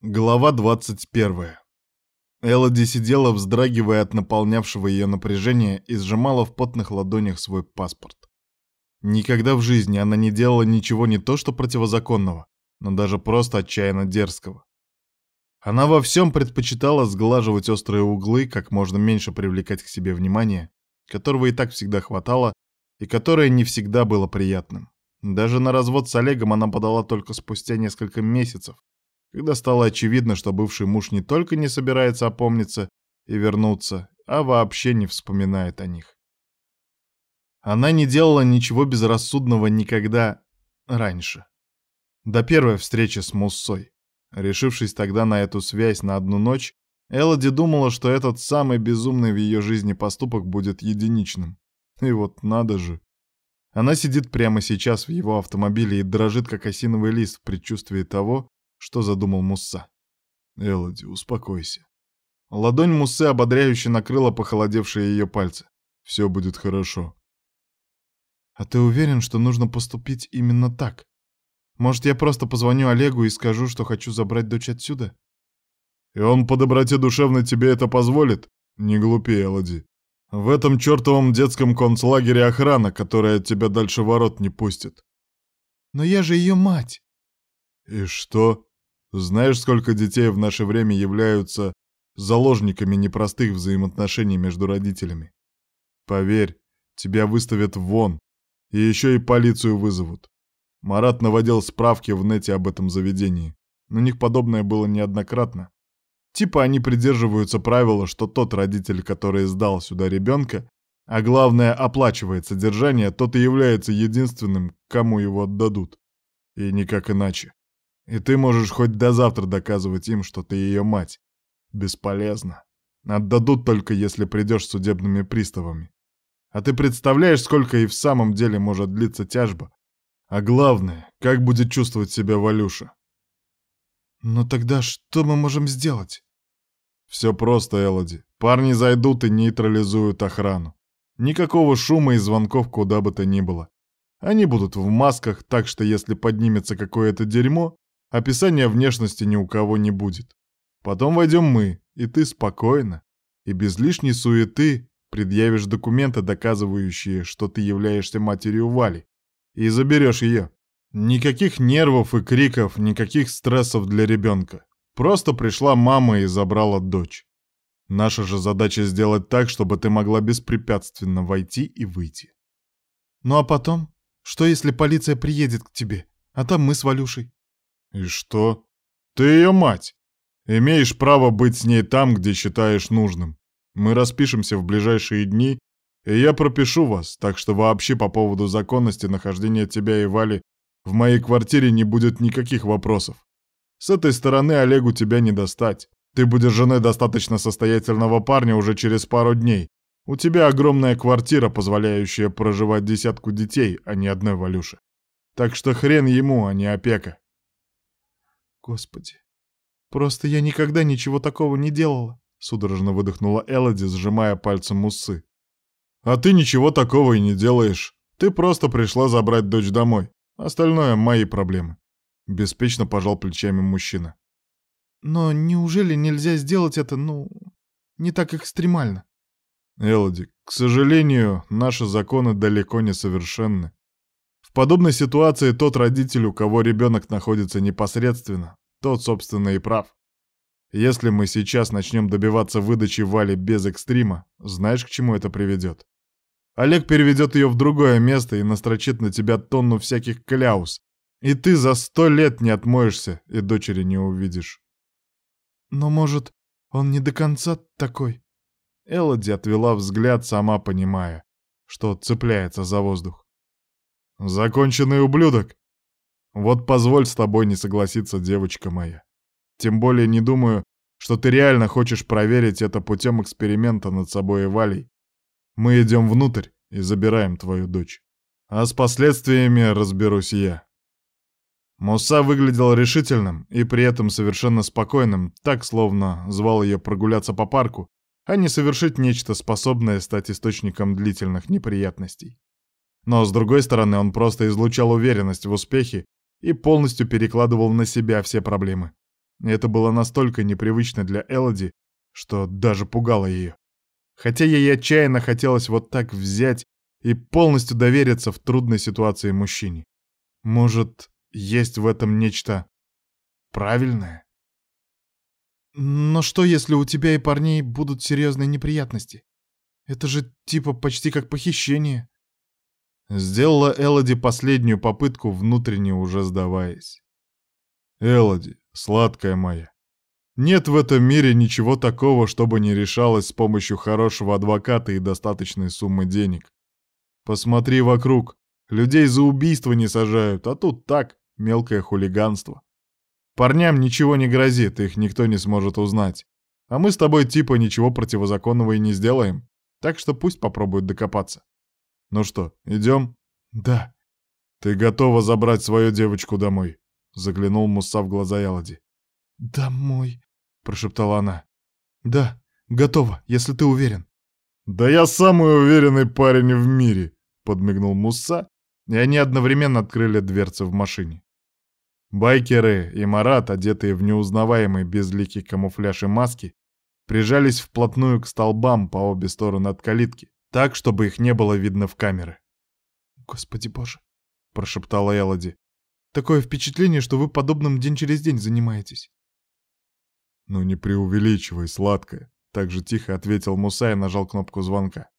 Глава 21. Элоди сидела, вздрагивая от наполнявшего ее напряжения, и сжимала в потных ладонях свой паспорт. Никогда в жизни она не делала ничего не то что противозаконного, но даже просто отчаянно дерзкого. Она во всем предпочитала сглаживать острые углы, как можно меньше привлекать к себе внимание, которого и так всегда хватало, и которое не всегда было приятным. Даже на развод с Олегом она подала только спустя несколько месяцев, когда стало очевидно, что бывший муж не только не собирается опомниться и вернуться, а вообще не вспоминает о них. Она не делала ничего безрассудного никогда раньше. До первой встречи с Муссой. Решившись тогда на эту связь на одну ночь, Элоди думала, что этот самый безумный в ее жизни поступок будет единичным. И вот надо же. Она сидит прямо сейчас в его автомобиле и дрожит, как осиновый лист в предчувствии того, что задумал Мусса. Элоди, успокойся. Ладонь Муссы ободряюще накрыла похолодевшие ее пальцы. Все будет хорошо. А ты уверен, что нужно поступить именно так? Может, я просто позвоню Олегу и скажу, что хочу забрать дочь отсюда? И он по доброте душевной тебе это позволит? Не глупи, Элоди. В этом чертовом детском концлагере охрана, которая тебя дальше ворот не пустит. Но я же ее мать. И что? Знаешь, сколько детей в наше время являются заложниками непростых взаимоотношений между родителями? Поверь, тебя выставят вон, и еще и полицию вызовут. Марат наводил справки в нете об этом заведении. У них подобное было неоднократно. Типа они придерживаются правила, что тот родитель, который сдал сюда ребенка, а главное оплачивает содержание, тот и является единственным, кому его отдадут. И никак иначе. И ты можешь хоть до завтра доказывать им, что ты ее мать. Бесполезно. Отдадут только, если придешь с судебными приставами. А ты представляешь, сколько и в самом деле может длиться тяжба? А главное, как будет чувствовать себя Валюша? Ну тогда что мы можем сделать? Все просто, Элоди. Парни зайдут и нейтрализуют охрану. Никакого шума и звонков куда бы то ни было. Они будут в масках, так что если поднимется какое-то дерьмо, Описания внешности ни у кого не будет. Потом войдем мы, и ты спокойно и без лишней суеты предъявишь документы, доказывающие, что ты являешься матерью Вали, и заберешь ее. Никаких нервов и криков, никаких стрессов для ребенка. Просто пришла мама и забрала дочь. Наша же задача сделать так, чтобы ты могла беспрепятственно войти и выйти. Ну а потом? Что если полиция приедет к тебе, а там мы с Валюшей? «И что? Ты ее мать. Имеешь право быть с ней там, где считаешь нужным. Мы распишемся в ближайшие дни, и я пропишу вас, так что вообще по поводу законности нахождения тебя и Вали в моей квартире не будет никаких вопросов. С этой стороны Олегу тебя не достать. Ты будешь женой достаточно состоятельного парня уже через пару дней. У тебя огромная квартира, позволяющая проживать десятку детей, а не одной Валюше. Так что хрен ему, а не опека. Господи. Просто я никогда ничего такого не делала, судорожно выдохнула Элоди, сжимая пальцем усы. А ты ничего такого и не делаешь. Ты просто пришла забрать дочь домой. Остальное мои проблемы. Беспечно пожал плечами мужчина. Но неужели нельзя сделать это, ну, не так экстремально? Элоди, к сожалению, наши законы далеко не совершенны. Подобной ситуации тот родитель, у кого ребенок находится непосредственно, тот, собственно, и прав. Если мы сейчас начнем добиваться выдачи Вали без экстрима, знаешь, к чему это приведет? Олег переведет ее в другое место и настрочит на тебя тонну всяких кляус. И ты за сто лет не отмоешься и дочери не увидишь. Но, может, он не до конца такой? Элоди отвела взгляд, сама понимая, что цепляется за воздух. «Законченный ублюдок!» Вот позволь с тобой не согласиться, девочка моя. Тем более не думаю, что ты реально хочешь проверить это путем эксперимента над собой и Валей. Мы идем внутрь и забираем твою дочь. А с последствиями разберусь я. Муса выглядел решительным и при этом совершенно спокойным, так словно звал ее прогуляться по парку, а не совершить нечто, способное стать источником длительных неприятностей. Но, с другой стороны, он просто излучал уверенность в успехе и полностью перекладывал на себя все проблемы. Это было настолько непривычно для Элоди, что даже пугало ее. Хотя ей отчаянно хотелось вот так взять и полностью довериться в трудной ситуации мужчине. Может, есть в этом нечто правильное? Но что, если у тебя и парней будут серьезные неприятности? Это же типа почти как похищение. Сделала Элоди последнюю попытку, внутренне уже сдаваясь. Элоди, сладкая моя, нет в этом мире ничего такого, чтобы не решалось с помощью хорошего адвоката и достаточной суммы денег. Посмотри вокруг, людей за убийство не сажают, а тут так, мелкое хулиганство. Парням ничего не грозит, их никто не сможет узнать. А мы с тобой типа ничего противозаконного и не сделаем, так что пусть попробуют докопаться. «Ну что, идем?» «Да». «Ты готова забрать свою девочку домой?» Заглянул Мусса в глаза Ялади. «Домой», — прошептала она. «Да, готова, если ты уверен». «Да я самый уверенный парень в мире», — подмигнул Мусса, и они одновременно открыли дверцы в машине. Байкеры и Марат, одетые в неузнаваемый безликий камуфляж и маски, прижались вплотную к столбам по обе стороны от калитки, так, чтобы их не было видно в камеры. «Господи боже!» — прошептала Элоди. «Такое впечатление, что вы подобным день через день занимаетесь». «Ну не преувеличивай, сладкое», — так же тихо ответил Муса и нажал кнопку звонка.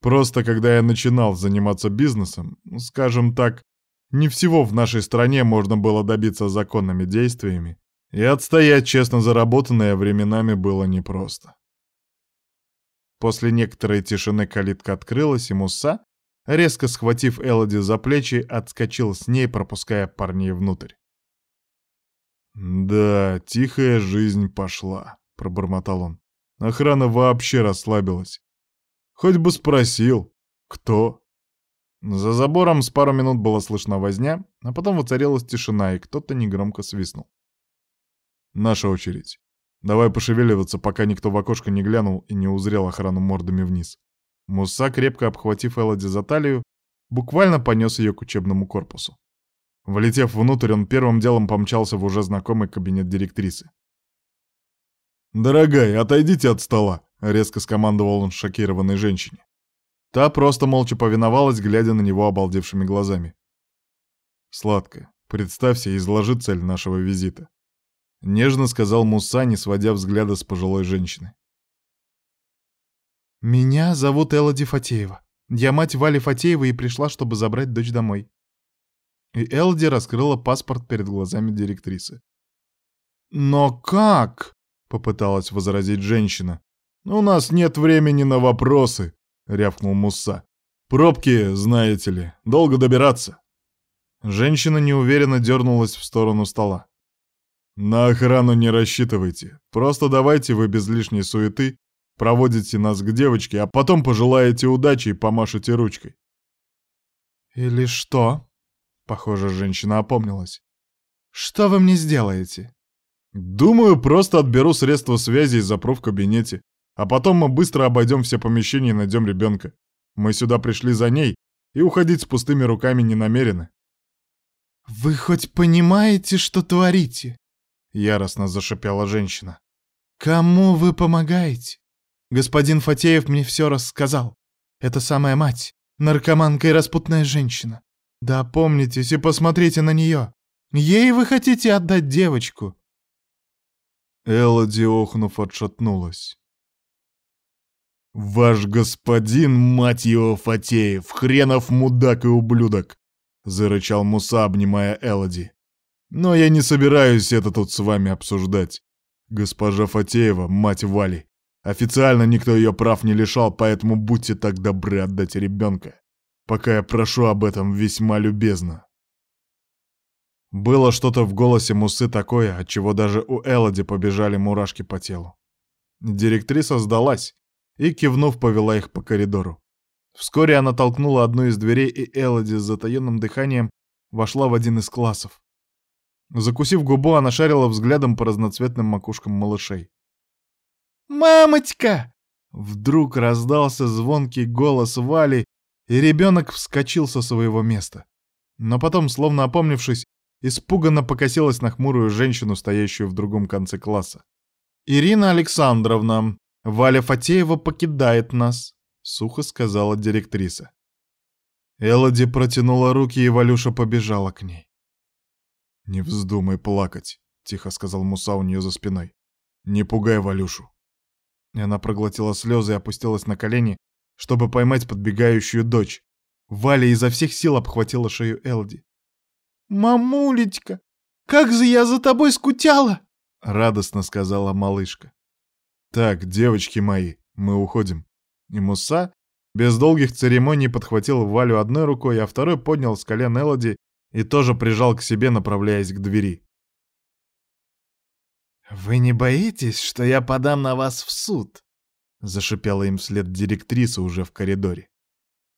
«Просто когда я начинал заниматься бизнесом, скажем так, не всего в нашей стране можно было добиться законными действиями, и отстоять честно заработанное временами было непросто. После некоторой тишины калитка открылась, и Муса, резко схватив Элоди за плечи, отскочил с ней, пропуская парней внутрь. «Да, тихая жизнь пошла», — пробормотал он. Охрана вообще расслабилась. Хоть бы спросил, кто? За забором с пару минут было слышно возня, а потом воцарилась тишина, и кто-то негромко свистнул. «Наша очередь». Давай пошевеливаться, пока никто в окошко не глянул и не узрел охрану мордами вниз. Муса, крепко обхватив Элоди за талию, буквально понес ее к учебному корпусу. Влетев внутрь, он первым делом помчался в уже знакомый кабинет директрисы. «Дорогая, отойдите от стола!» — резко скомандовал он шокированной женщине. Та просто молча повиновалась, глядя на него обалдевшими глазами. «Сладкая, представься и изложи цель нашего визита». Нежно сказал Муса, не сводя взгляда с пожилой женщины. «Меня зовут Элоди Фатеева. Я мать Вали Фатеева и пришла, чтобы забрать дочь домой». И Элоди раскрыла паспорт перед глазами директрисы. «Но как?» — попыталась возразить женщина. «У нас нет времени на вопросы», — рявкнул Муса. «Пробки, знаете ли, долго добираться». Женщина неуверенно дернулась в сторону стола. «На охрану не рассчитывайте. Просто давайте вы без лишней суеты проводите нас к девочке, а потом пожелаете удачи и помашете ручкой». «Или что?» Похоже, женщина опомнилась. «Что вы мне сделаете?» «Думаю, просто отберу средства связи и запру в кабинете. А потом мы быстро обойдем все помещения и найдем ребенка. Мы сюда пришли за ней, и уходить с пустыми руками не намерены». «Вы хоть понимаете, что творите?» Яростно зашипела женщина. «Кому вы помогаете? Господин Фатеев мне все рассказал. Это самая мать, наркоманка и распутная женщина. Да помнитесь и посмотрите на нее. Ей вы хотите отдать девочку?» Элоди, охнув, отшатнулась. «Ваш господин, мать его, Фатеев, хренов мудак и ублюдок!» — зарычал Муса, обнимая Элоди. Но я не собираюсь это тут с вами обсуждать. Госпожа Фатеева, мать Вали. Официально никто ее прав не лишал, поэтому будьте так добры отдать ребенка. Пока я прошу об этом весьма любезно. Было что-то в голосе Мусы такое, от чего даже у Элоди побежали мурашки по телу. Директриса сдалась и, кивнув, повела их по коридору. Вскоре она толкнула одну из дверей, и Элоди с затаенным дыханием вошла в один из классов. Закусив губу, она шарила взглядом по разноцветным макушкам малышей. «Мамочка!» Вдруг раздался звонкий голос Вали, и ребенок вскочил со своего места. Но потом, словно опомнившись, испуганно покосилась на хмурую женщину, стоящую в другом конце класса. «Ирина Александровна, Валя Фатеева покидает нас», — сухо сказала директриса. Элоди протянула руки, и Валюша побежала к ней. «Не вздумай плакать», — тихо сказал Муса у нее за спиной. «Не пугай Валюшу». И она проглотила слезы и опустилась на колени, чтобы поймать подбегающую дочь. Валя изо всех сил обхватила шею Элди. «Мамулечка, как же я за тобой скучала!» — радостно сказала малышка. «Так, девочки мои, мы уходим». И Муса без долгих церемоний подхватил Валю одной рукой, а второй поднял с колен Элоди и тоже прижал к себе, направляясь к двери. «Вы не боитесь, что я подам на вас в суд?» — зашипела им вслед директриса уже в коридоре.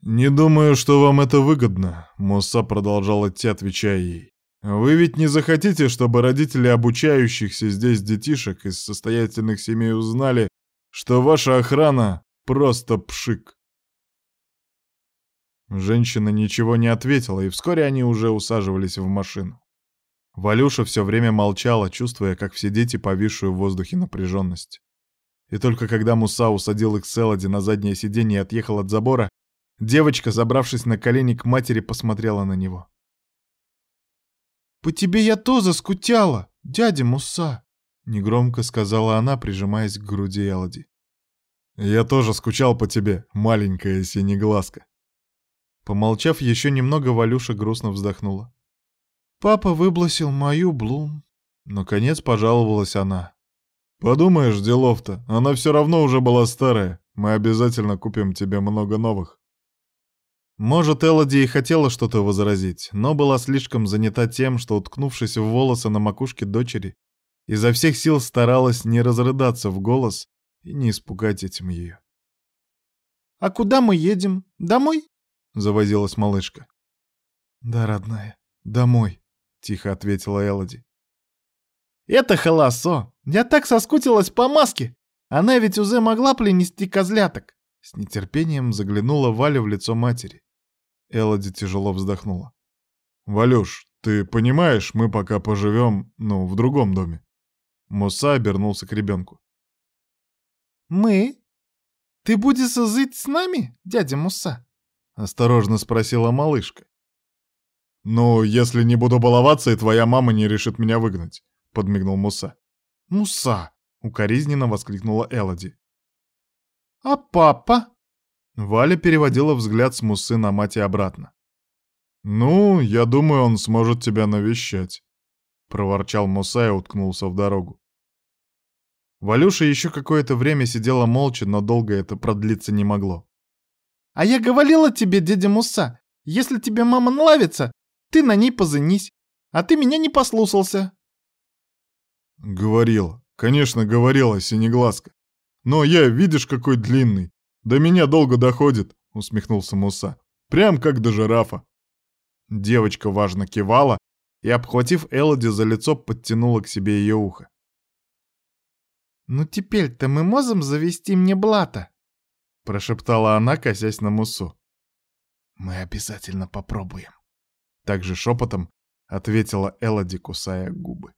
«Не думаю, что вам это выгодно», — Муса продолжал идти, отвечая ей. «Вы ведь не захотите, чтобы родители обучающихся здесь детишек из состоятельных семей узнали, что ваша охрана просто пшик?» Женщина ничего не ответила, и вскоре они уже усаживались в машину. Валюша все время молчала, чувствуя, как все дети повисшую в воздухе напряженность. И только когда Муса усадил их с Элоди на заднее сиденье и отъехал от забора, девочка, забравшись на колени к матери, посмотрела на него. «По тебе я тоже скучала, дядя Муса», — негромко сказала она, прижимаясь к груди Элоди. «Я тоже скучал по тебе, маленькая синеглазка», Помолчав еще немного, Валюша грустно вздохнула. «Папа выбросил мою Блум». Наконец пожаловалась она. «Подумаешь, делов-то, она все равно уже была старая. Мы обязательно купим тебе много новых». Может, Элоди и хотела что-то возразить, но была слишком занята тем, что, уткнувшись в волосы на макушке дочери, изо всех сил старалась не разрыдаться в голос и не испугать этим ее. «А куда мы едем? Домой?» Завозилась малышка. «Да, родная, домой», — тихо ответила Элоди. «Это холосо! Я так соскучилась по маске! Она ведь уже могла принести козляток!» С нетерпением заглянула Валя в лицо матери. Элоди тяжело вздохнула. «Валюш, ты понимаешь, мы пока поживем, ну, в другом доме». Муса обернулся к ребенку. «Мы? Ты будешь жить с нами, дядя Муса?» — осторожно спросила малышка. «Ну, если не буду баловаться, и твоя мама не решит меня выгнать», — подмигнул Муса. «Муса!» — укоризненно воскликнула Элоди. «А папа?» Валя переводила взгляд с Мусы на мать и обратно. «Ну, я думаю, он сможет тебя навещать», — проворчал Муса и уткнулся в дорогу. Валюша еще какое-то время сидела молча, но долго это продлиться не могло. А я говорила тебе, дядя Муса, если тебе мама нравится, ты на ней позынись. А ты меня не послушался. Говорила. Конечно, говорила, синеглазка. Но я, видишь, какой длинный. До меня долго доходит, усмехнулся Муса. Прям как до жирафа. Девочка важно кивала и, обхватив Элоди за лицо, подтянула к себе ее ухо. «Ну теперь-то мы можем завести мне блата?» Прошептала она, косясь на Мусу. «Мы обязательно попробуем», — также шепотом ответила Элоди, кусая губы.